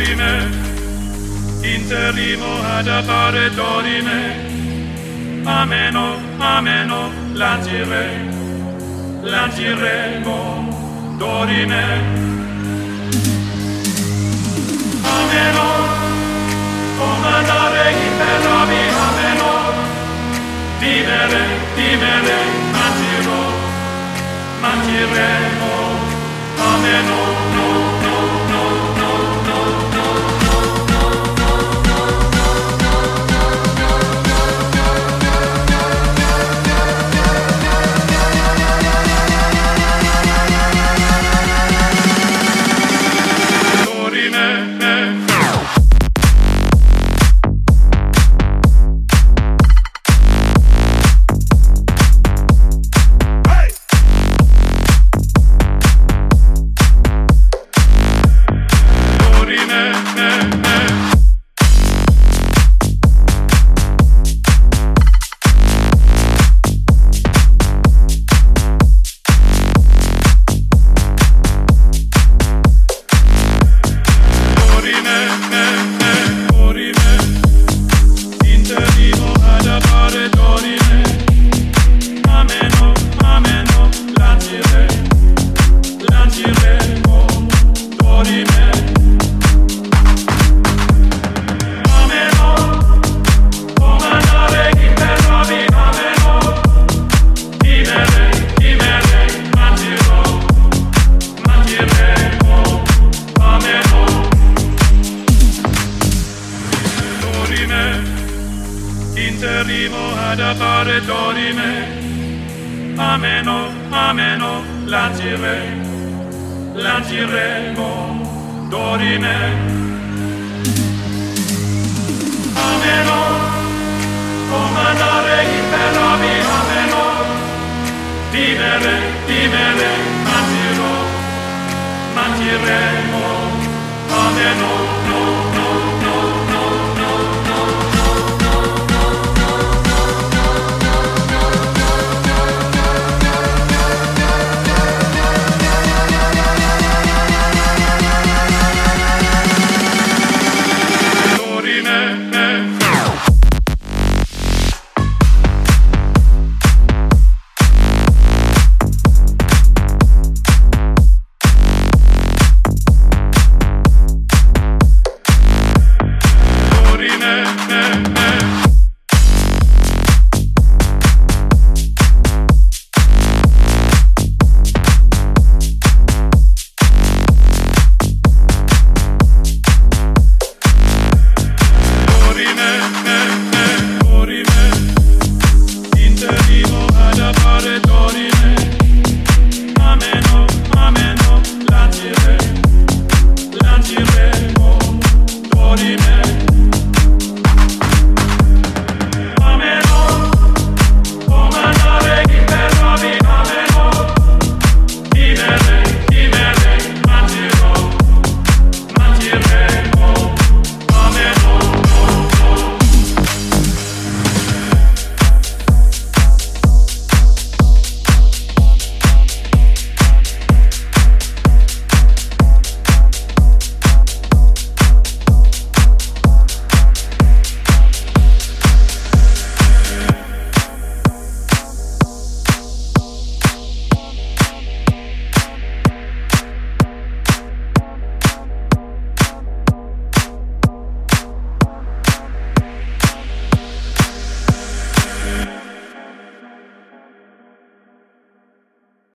dorime, interrimo ad appare dorime, ameno, ameno, lancire, lanciremo, dorime. Ameno, comandare imperrabi, ameno, vivere, vivere, mantirò, mantiremo, appare dorime, ameno, ameno, lancire, lanciremo, dorime. Ameno, comandare imperrabi, ameno, vivere, vivere, mantirò, mantiremo,